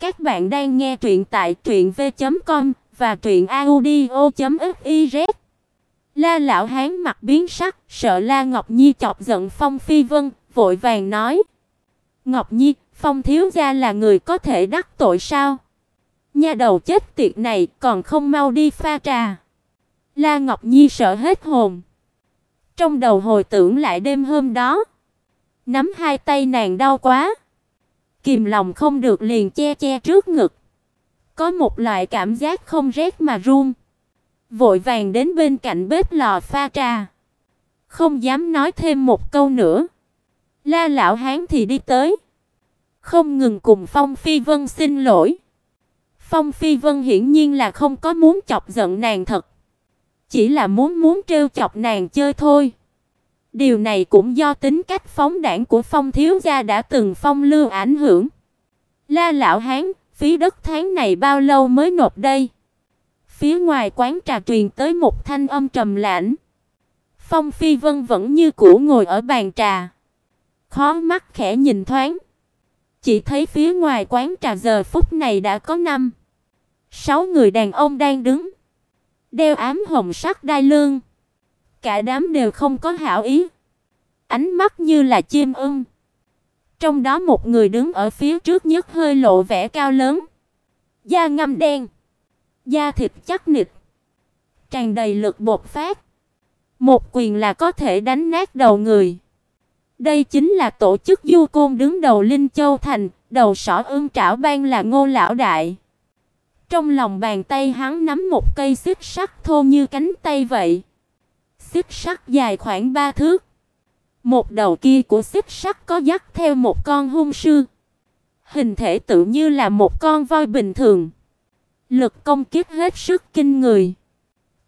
Các bạn đang nghe truyện tại truyệnv.com và truyệnaudio.fiz. La lão hán mặt biến sắc, sợ La Ngọc Nhi chọc giận Phong Phi Vân, vội vàng nói: "Ngọc Nhi, Phong thiếu gia là người có thể đắc tội sao? Nha đầu chết tiệt này, còn không mau đi pha trà." La Ngọc Nhi sợ hết hồn. Trong đầu hồi tưởng lại đêm hôm đó, nắm hai tay nàng đau quá, kìm lòng không được liền che che trước ngực. Có một loại cảm giác không rét mà run. Vội vàng đến bên cạnh bếp lò pha trà. Không dám nói thêm một câu nữa. La lão hán thì đi tới, không ngừng cùng Phong Phi Vân xin lỗi. Phong Phi Vân hiển nhiên là không có muốn chọc giận nàng thật, chỉ là muốn muốn trêu chọc nàng chơi thôi. Điều này cũng do tính cách phóng đảng của Phong thiếu gia đã từng phong lưu ảnh hưởng. La lão hán, phí đất tháng này bao lâu mới nộp đây? Phía ngoài quán trà truyền tới một thanh âm trầm lạnh. Phong Phi Vân vẫn như cũ ngồi ở bàn trà, khó mắt khẽ nhìn thoáng, chỉ thấy phía ngoài quán trà giờ phút này đã có năm, sáu người đàn ông đang đứng, đeo ám hồng sắc đai lưng. Cả đám đều không có hảo ý, ánh mắt như là chim ưng. Trong đó một người đứng ở phía trước nhất hơi lộ vẻ cao lớn, da ngăm đen, da thịt chắc nịch, tràn đầy lực bộc phát. Một quyền là có thể đánh nát đầu người. Đây chính là tổ chức Du Côn đứng đầu Linh Châu thành, đầu sỏ ương trảo ban là Ngô lão đại. Trong lòng bàn tay hắn nắm một cây xích sắt thô như cánh tay vậy. Xích sắt dài khoảng ba thước. Một đầu kia của xích sắt có dắt theo một con hung sư. Hình thể tự như là một con voi bình thường. Lực công kích hết sức kinh người.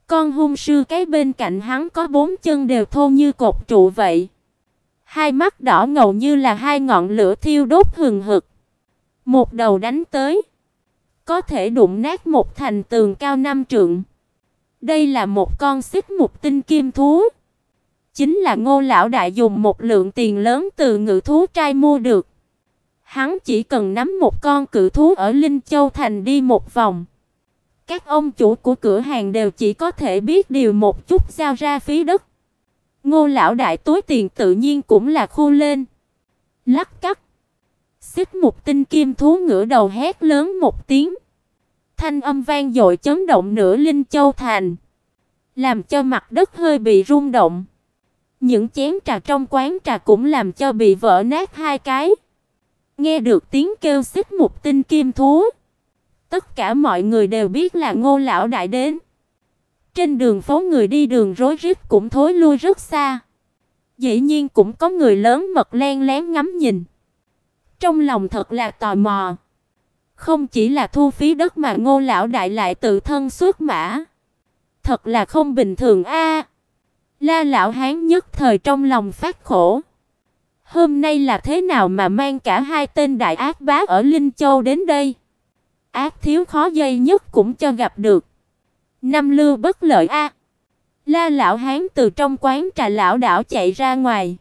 Con hung sư cái bên cạnh hắn có bốn chân đều thô như cột trụ vậy. Hai mắt đỏ ngầu như là hai ngọn lửa thiêu đốt hừng hực. Một đầu đánh tới, có thể đụng nát một thành tường cao năm trượng. Đây là một con xích mục tinh kim thú. Chính là Ngô lão đại dùng một lượng tiền lớn từ ngự thú trai mua được. Hắn chỉ cần nắm một con cự thú ở Linh Châu thành đi một vòng. Các ông chủ của cửa hàng đều chỉ có thể biết điều một chút giao ra phí đất. Ngô lão đại túi tiền tự nhiên cũng là khu lên. Lắc cắt. Xích mục tinh kim thú ngửa đầu hét lớn một tiếng. Thanh âm vang dội chấn động nửa Linh Châu thành, làm cho mặt đất hơi bị rung động. Những chén trà trong quán trà cũng làm cho bị vỡ nát hai cái. Nghe được tiếng kêu xích một tinh kim thú, tất cả mọi người đều biết là Ngô lão đại đến. Trên đường phố người đi đường rối rít cũng thối lui rất xa. Dĩ nhiên cũng có người lớn mật len lén ngắm nhìn. Trong lòng thật là tò mò. Không chỉ là thu phí đất mà Ngô lão đại lại tự thân xuất mã. Thật là không bình thường a. La lão hán nhất thời trong lòng phát khổ. Hôm nay là thế nào mà mang cả hai tên đại ác bá ở Linh Châu đến đây? Ác thiếu khó dây nhất cũng cho gặp được. Năm lưu bất lợi a. La lão hán từ trong quán trà lão đảo chạy ra ngoài,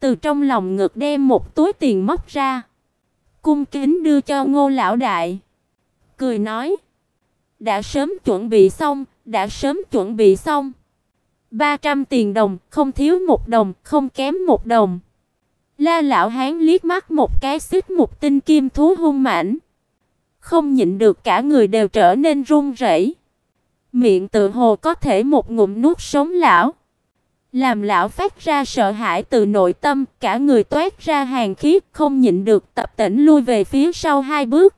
từ trong lòng ngực đem một túi tiền móc ra, cung kính đưa cho Ngô lão đại, cười nói: "Đã sớm chuẩn bị xong, đã sớm chuẩn bị xong." 300 tiền đồng, không thiếu một đồng, không kém một đồng. La lão hán liếc mắt một cái xích một tinh kim thú hung mãnh, không nhịn được cả người đều trở nên run rẩy miệng tự hồ có thể một ngụm nuốt sống lão. Làm lão phát ra sợ hãi từ nội tâm, cả người toát ra hàn khí, không nhịn được tập tỉnh lui về phía sau hai bước.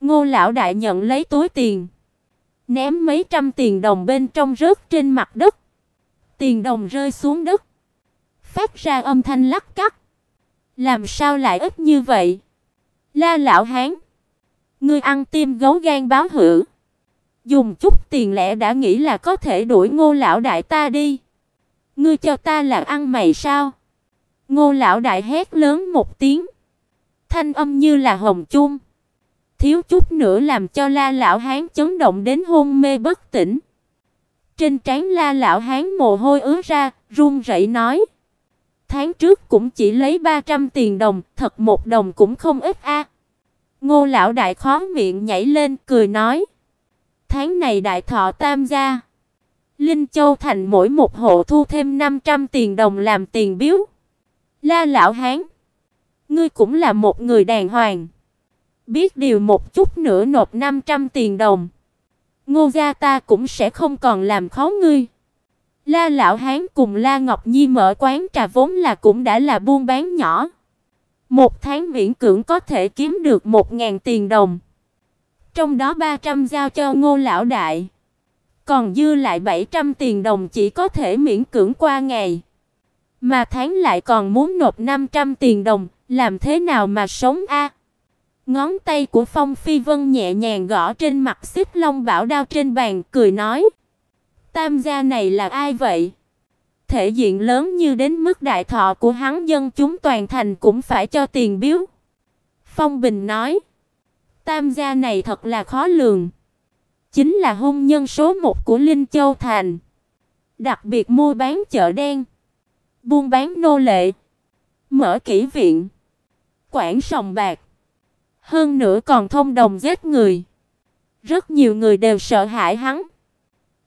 Ngô lão đại nhận lấy túi tiền, ném mấy trăm tiền đồng bên trong rớt trên mặt đất. Tiền đồng rơi xuống đất, phát ra âm thanh lắc cắc. Làm sao lại ít như vậy? La lão hán, ngươi ăn tim gấu gan báo hữu Dùng chút tiền lẻ đã nghĩ là có thể đuổi Ngô lão đại ta đi. Ngươi cho ta là ăn mày sao? Ngô lão đại hét lớn một tiếng, thanh âm như là hồng chung, thiếu chút nữa làm cho La lão hán chấn động đến hôn mê bất tỉnh. Trên trán La lão hán mồ hôi ứa ra, run rẩy nói: "Tháng trước cũng chỉ lấy 300 tiền đồng, thật một đồng cũng không ít a." Ngô lão đại khó miệng nhảy lên cười nói: "Tháng này đại thọ tam gia, Linh Châu thành mỗi một hộ thu thêm 500 tiền đồng làm tiền biếu." La lão hán, ngươi cũng là một người đàng hoàng, biết điều một chút nữa nộp 500 tiền đồng. Ngô gia ta cũng sẽ không còn làm khó ngươi. La lão hán cùng La Ngọc Nhi mở quán trà vốn là cũng đã là buôn bán nhỏ. Một tháng miễn cưỡng có thể kiếm được 1000 tiền đồng. Trong đó 300 giao cho Ngô lão đại. Còn dư lại 700 tiền đồng chỉ có thể miễn cưỡng qua ngày. Mà tháng lại còn muốn nộp 500 tiền đồng, làm thế nào mà sống a? Ngón tay của Phong Phi Vân nhẹ nhàng gõ trên mặt xích long bảo đao trên bàn, cười nói: "Tam gia này là ai vậy?" Thể diện lớn như đến mức đại thọ của hắn dân chúng toàn thành cũng phải cho tiền biếu. Phong Bình nói: "Tam gia này thật là khó lường, chính là hung nhân số một của Linh Châu thành, đặc biệt mua bán chợ đen, buôn bán nô lệ, mở kỹ viện, quản sòng bạc, hơn nữa còn thông đồng giết người. Rất nhiều người đều sợ hãi hắn.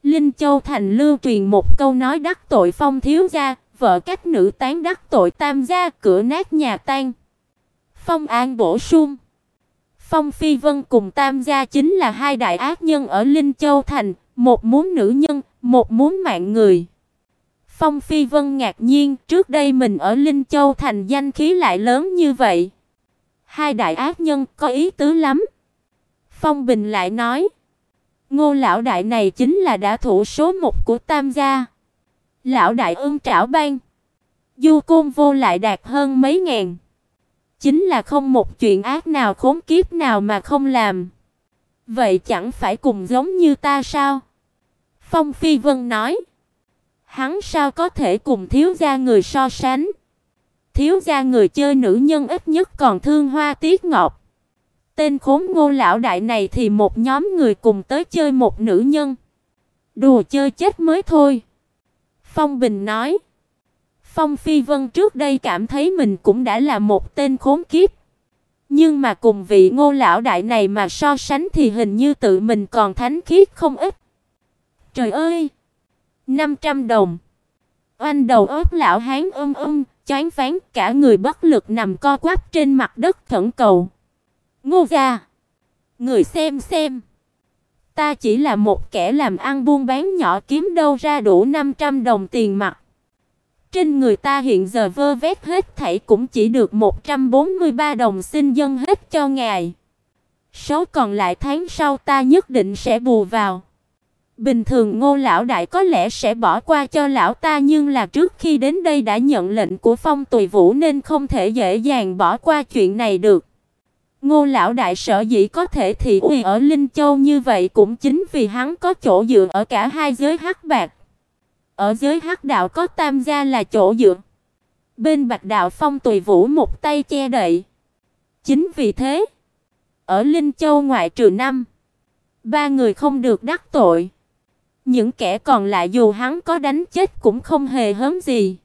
Linh Châu thành lưu truyền một câu nói đắc tội Phong thiếu gia, vợ cách nữ tán đắc tội tam gia, cửa nát nhà tan. Phong An bổ sung. Phong Phi Vân cùng Tam gia chính là hai đại ác nhân ở Linh Châu thành, một muốn nữ nhân, một muốn mạng người. Phong Phi Vân ngạc nhiên, trước đây mình ở Linh Châu thành danh khí lại lớn như vậy. Hai đại ác nhân có ý tứ lắm. Phong Bình lại nói, Ngô lão đại này chính là đã thủ số một của Tam gia. Lão đại ưng trảo ban. Du côn vô lại đạt hơn mấy ngàn. Chính là không một chuyện ác nào khốn kiếp nào mà không làm. Vậy chẳng phải cùng giống như ta sao? Phong Phi Vân nói. Hắn sao có thể cùng thiếu gia người so sánh? Thiếu gia người chơi nữ nhân ít nhất còn thương hoa tiết ngọc. Tên khốn Ngô lão đại này thì một nhóm người cùng tới chơi một nữ nhân. Đùa chơi chết mới thôi. Phong Bình nói. Phong Phi Vân trước đây cảm thấy mình cũng đã là một tên khốn kiếp. Nhưng mà cùng vị Ngô lão đại này mà so sánh thì hình như tự mình còn thánh khiết không ít. Trời ơi, 500 đồng. Oanh đầu óc lão hán ôm ôm, choáng váng, cả người bất lực nằm co quắp trên mặt đất thẫn cầu. Ngô gia, người xem xem, ta chỉ là một kẻ làm ăn buôn bán nhỏ kiếm đâu ra đủ 500 đồng tiền mặt. Trên người ta hiện giờ vơ vét hết thảy cũng chỉ được 143 đồng xin dân hết cho ngài. Số còn lại tháng sau ta nhất định sẽ bù vào. Bình thường Ngô lão đại có lẽ sẽ bỏ qua cho lão ta nhưng là trước khi đến đây đã nhận lệnh của Phong Tùy Vũ nên không thể dễ dàng bỏ qua chuyện này được. Ngô lão đại sở dĩ có thể thị uy ở Linh Châu như vậy cũng chính vì hắn có chỗ dựa ở cả hai giới hắc bạc. Ở giới hắc đạo có tam gia là chỗ dựa. Bên Bạch đạo Phong Tùy Vũ một tay che đậy. Chính vì thế, ở Linh Châu ngoại trừ năm, ba người không được đắc tội. Những kẻ còn lại dù hắn có đánh chết cũng không hề hớn gì.